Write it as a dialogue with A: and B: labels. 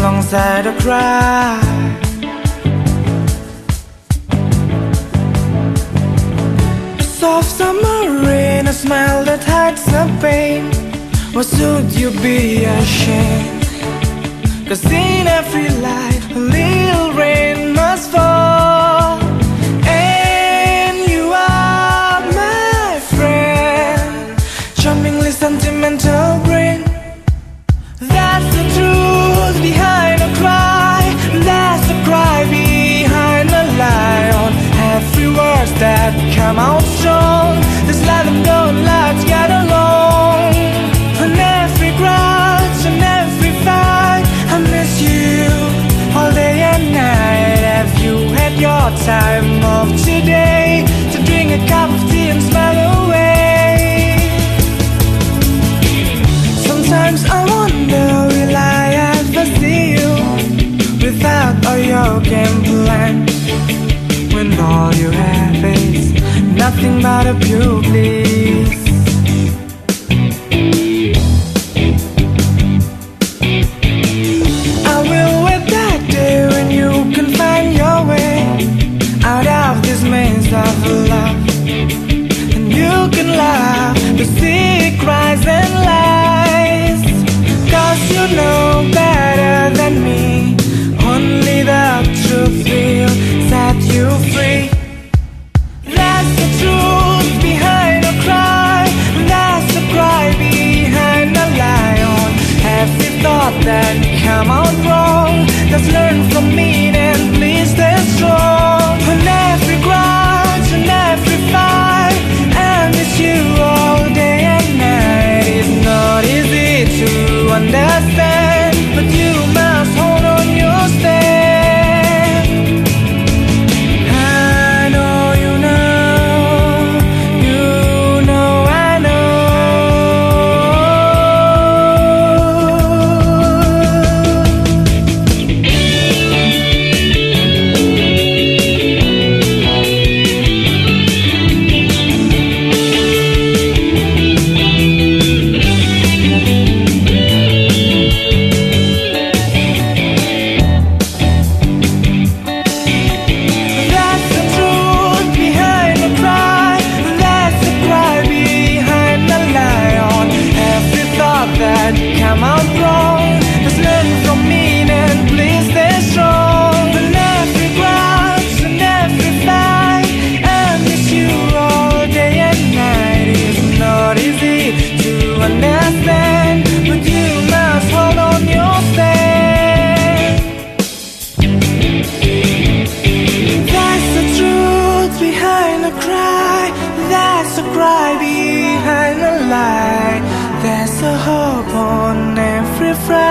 A: alongside a cry. Soft summer rain, a smile that hides the pain. Why should you be ashamed? Cause in every light, time of today to drink a cup of tea and smile away. Sometimes I wonder, will I ever see you without all your game plan? When all you have is nothing but a pure you free. That's the truth behind a cry That's the cry behind a lie. Every thought that come out wrong. Just learn from me and please come on, bro. friend.